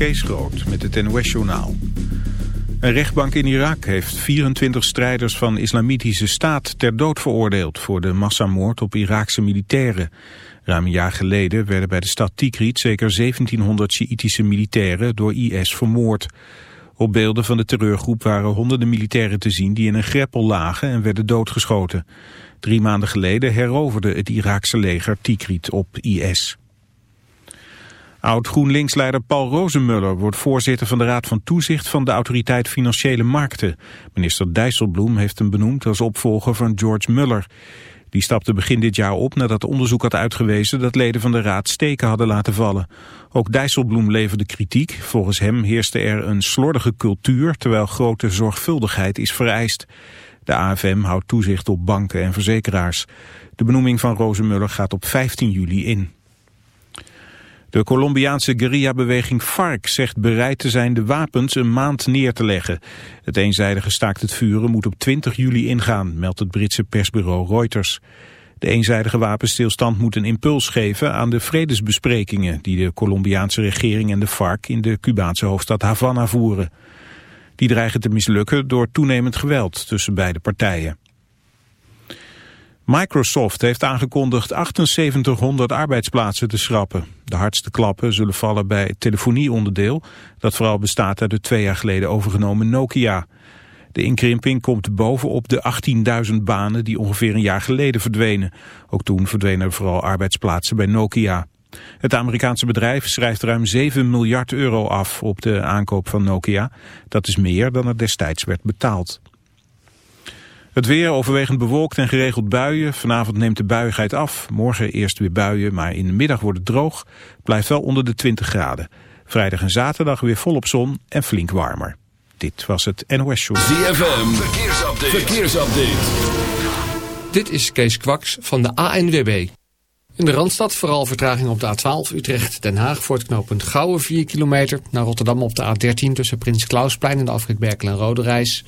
Kees Groot met het NOS-journaal. Een rechtbank in Irak heeft 24 strijders van islamitische staat ter dood veroordeeld voor de massamoord op Iraakse militairen. Ruim een jaar geleden werden bij de stad Tikrit zeker 1700 Sjiitische militairen door IS vermoord. Op beelden van de terreurgroep waren honderden militairen te zien die in een greppel lagen en werden doodgeschoten. Drie maanden geleden heroverde het Iraakse leger Tikrit op IS. Oud-GroenLinks-leider Paul Rozenmuller wordt voorzitter van de Raad van Toezicht van de Autoriteit Financiële Markten. Minister Dijsselbloem heeft hem benoemd als opvolger van George Muller. Die stapte begin dit jaar op nadat onderzoek had uitgewezen dat leden van de Raad steken hadden laten vallen. Ook Dijsselbloem leverde kritiek. Volgens hem heerste er een slordige cultuur terwijl grote zorgvuldigheid is vereist. De AFM houdt toezicht op banken en verzekeraars. De benoeming van Rozenmuller gaat op 15 juli in. De Colombiaanse guerrillabeweging FARC zegt bereid te zijn de wapens een maand neer te leggen. Het eenzijdige staakt het vuren moet op 20 juli ingaan, meldt het Britse persbureau Reuters. De eenzijdige wapenstilstand moet een impuls geven aan de vredesbesprekingen die de Colombiaanse regering en de FARC in de Cubaanse hoofdstad Havana voeren. Die dreigen te mislukken door toenemend geweld tussen beide partijen. Microsoft heeft aangekondigd 7800 arbeidsplaatsen te schrappen. De hardste klappen zullen vallen bij het telefonieonderdeel... dat vooral bestaat uit de twee jaar geleden overgenomen Nokia. De inkrimping komt bovenop de 18.000 banen die ongeveer een jaar geleden verdwenen. Ook toen verdwenen er vooral arbeidsplaatsen bij Nokia. Het Amerikaanse bedrijf schrijft ruim 7 miljard euro af op de aankoop van Nokia. Dat is meer dan er destijds werd betaald. Het weer overwegend bewolkt en geregeld buien. Vanavond neemt de buiigheid af. Morgen eerst weer buien, maar in de middag wordt het droog. Blijft wel onder de 20 graden. Vrijdag en zaterdag weer volop zon en flink warmer. Dit was het NOS Show. ZFM, verkeersupdate. verkeersupdate. Dit is Kees Kwaks van de ANWB. In de Randstad vooral vertraging op de A12 Utrecht-Den Haag voor het knooppunt Gouwen 4 kilometer. Naar Rotterdam op de A13 tussen Prins Klausplein en de afrit Berkel en Rode Reis.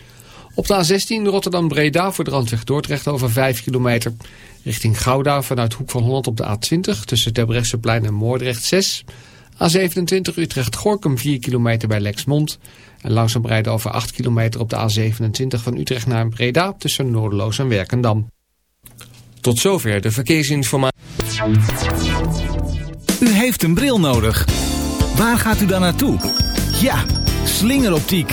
Op de A16 Rotterdam-Breda voor de randweg Dordrecht over 5 kilometer. Richting Gouda vanuit Hoek van Holland op de A20 tussen Terbrechtseplein en Moordrecht 6. A27 Utrecht-Gorkum 4 kilometer bij Lexmond. En langzaam rijden over 8 kilometer op de A27 van Utrecht naar Breda tussen Noordeloos en Werkendam. Tot zover de verkeersinformatie. U heeft een bril nodig. Waar gaat u dan naartoe? Ja, slingeroptiek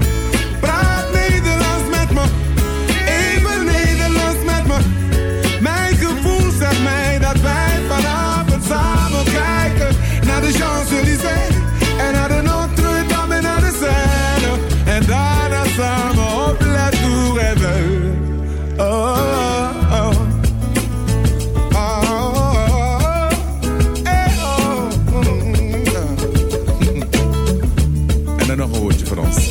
oh,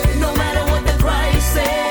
say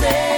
say.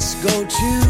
Let's go to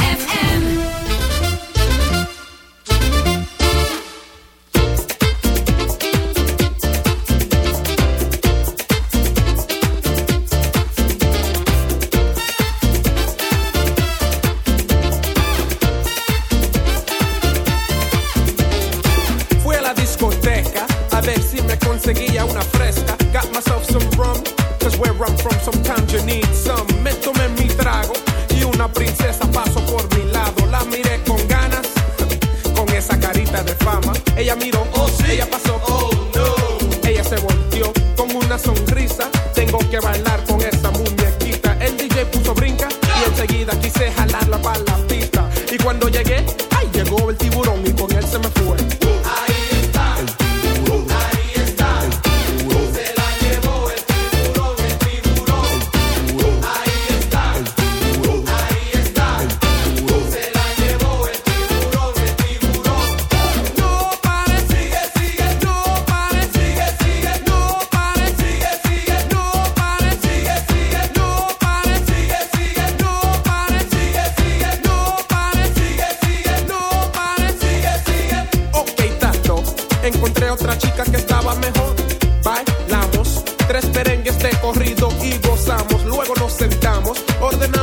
otra chica que estaba mejor. Bailamos tres perengues de corrido y gozamos. Luego nos sentamos, ordenamos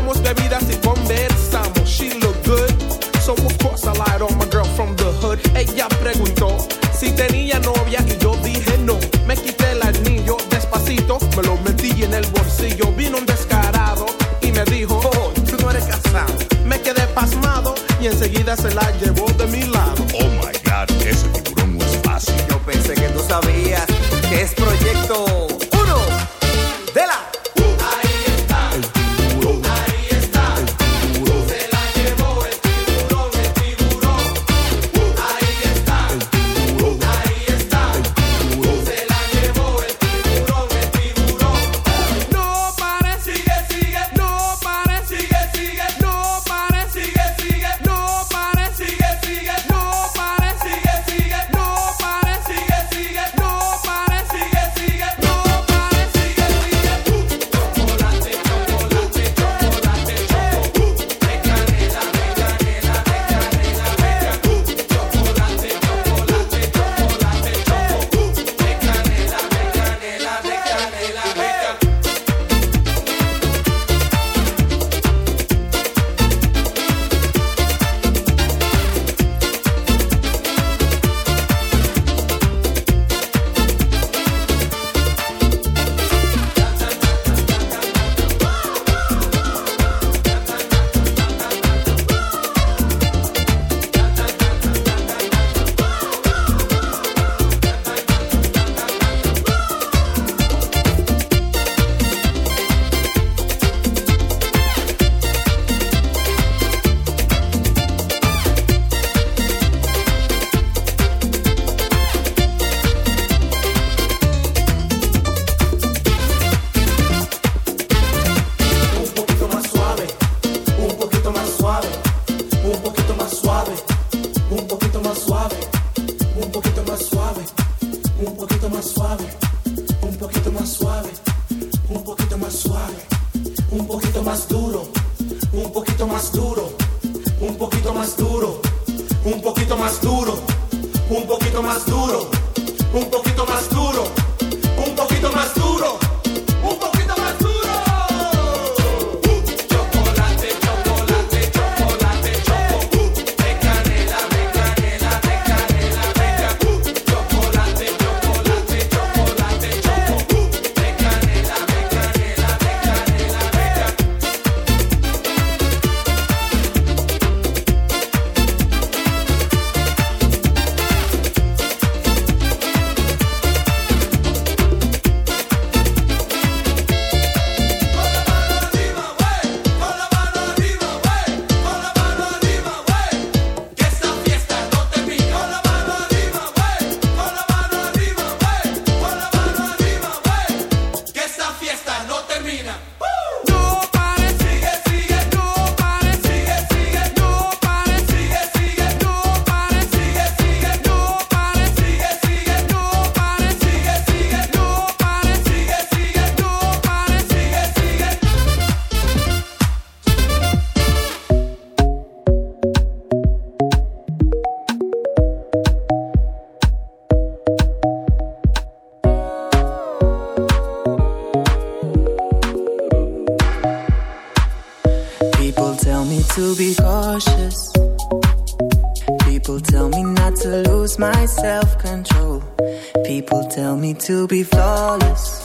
tell me to be flawless.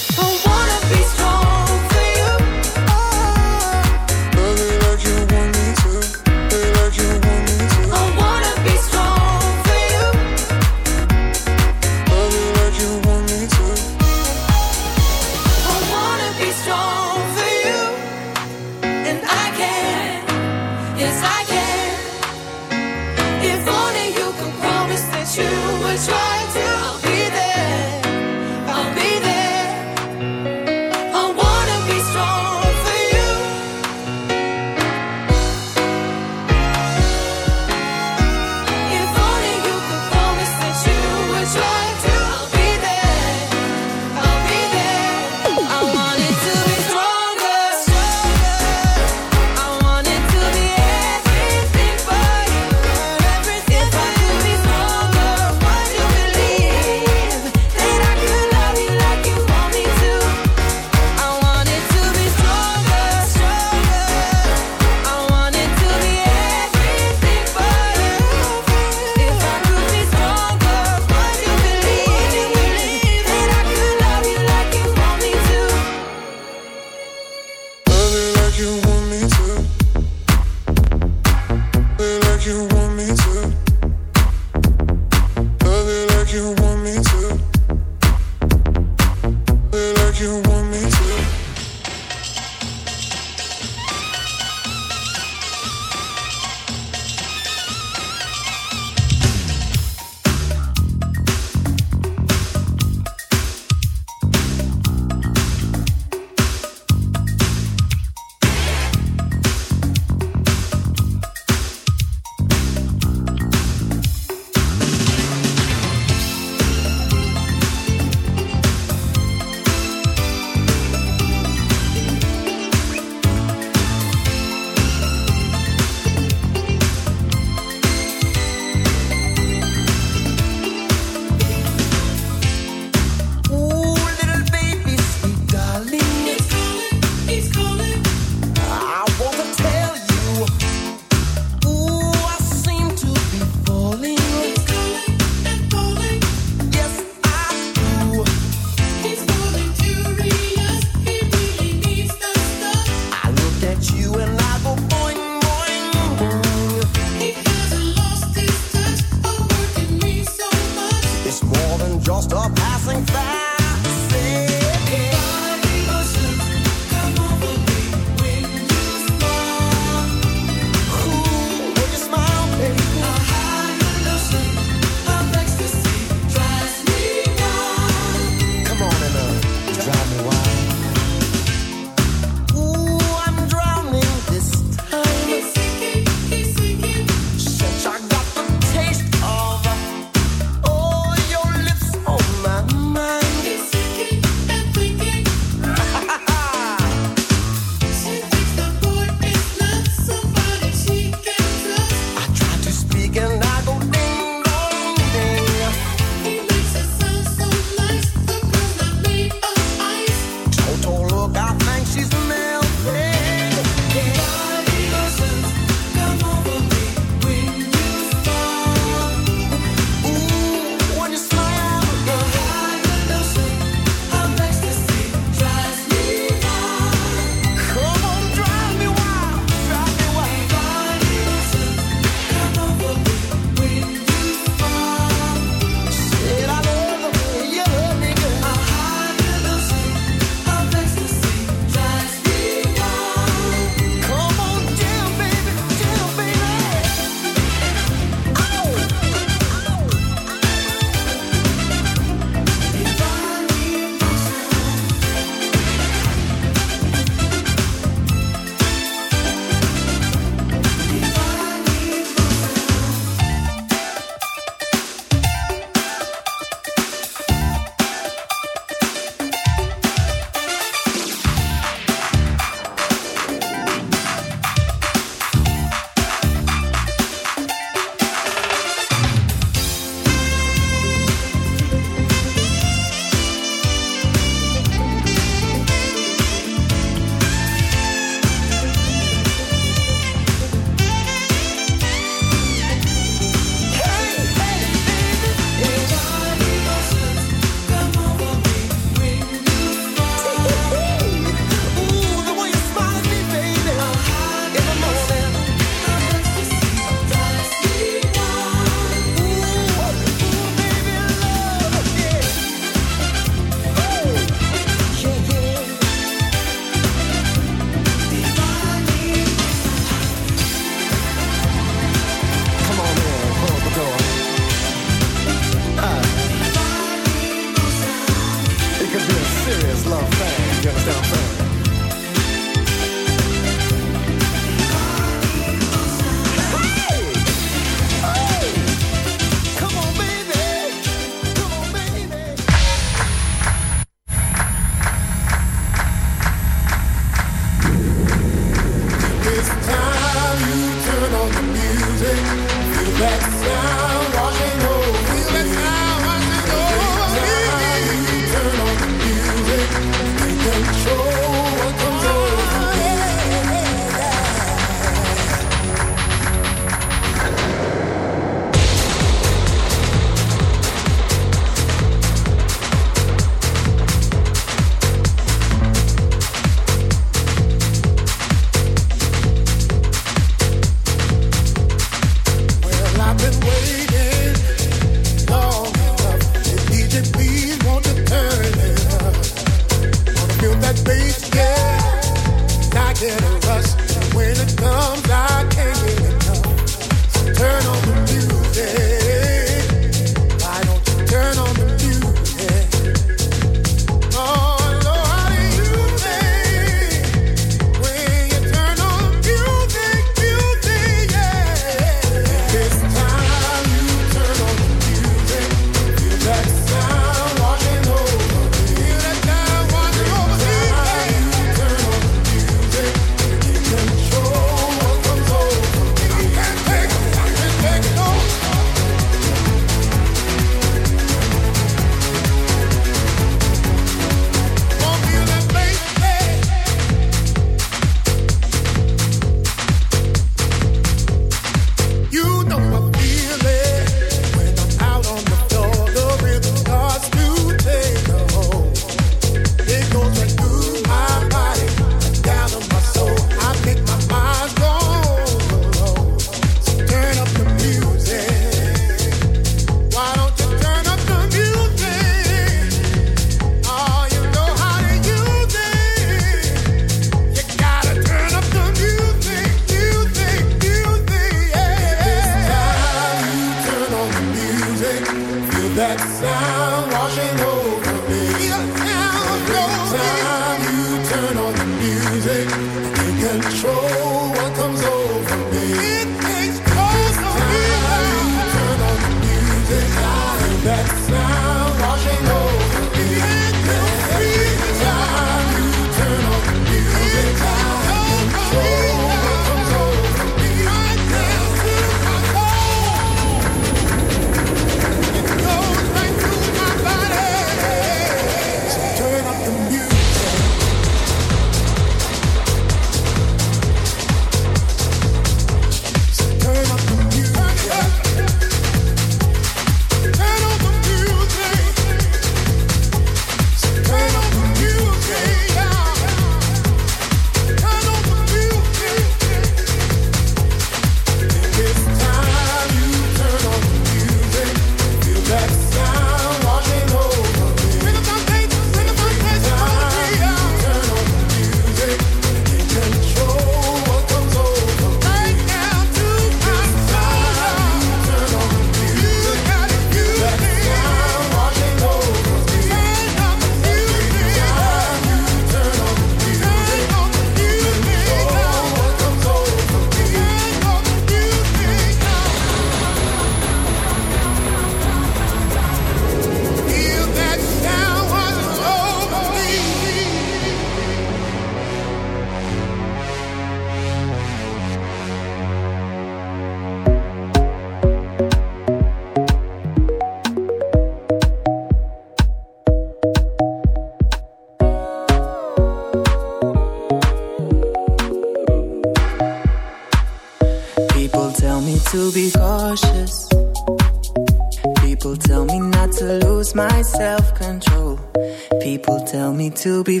To be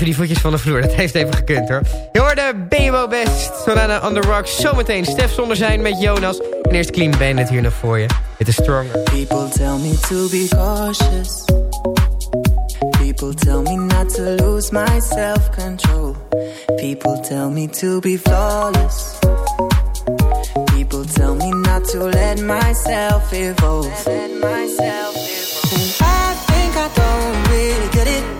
even die voetjes van de vloer. Dat heeft even gekund hoor. Je hoorde BMO Best, Sonana on the Rocks. Zometeen Stef zonder zijn met Jonas. En eerst Clean Bandit hier nog voor je. Dit is Stronger. People tell me to be cautious. People tell me not to lose my self-control. People tell me to be flawless. People tell me not to let myself evolve. Let myself evolve. And I think I don't really get it.